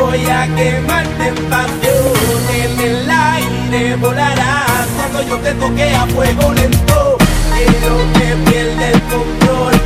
voy a quemarte en pasión. En el aire volarás cuando yo te toque a fuego lento. Quiero que pierda el control.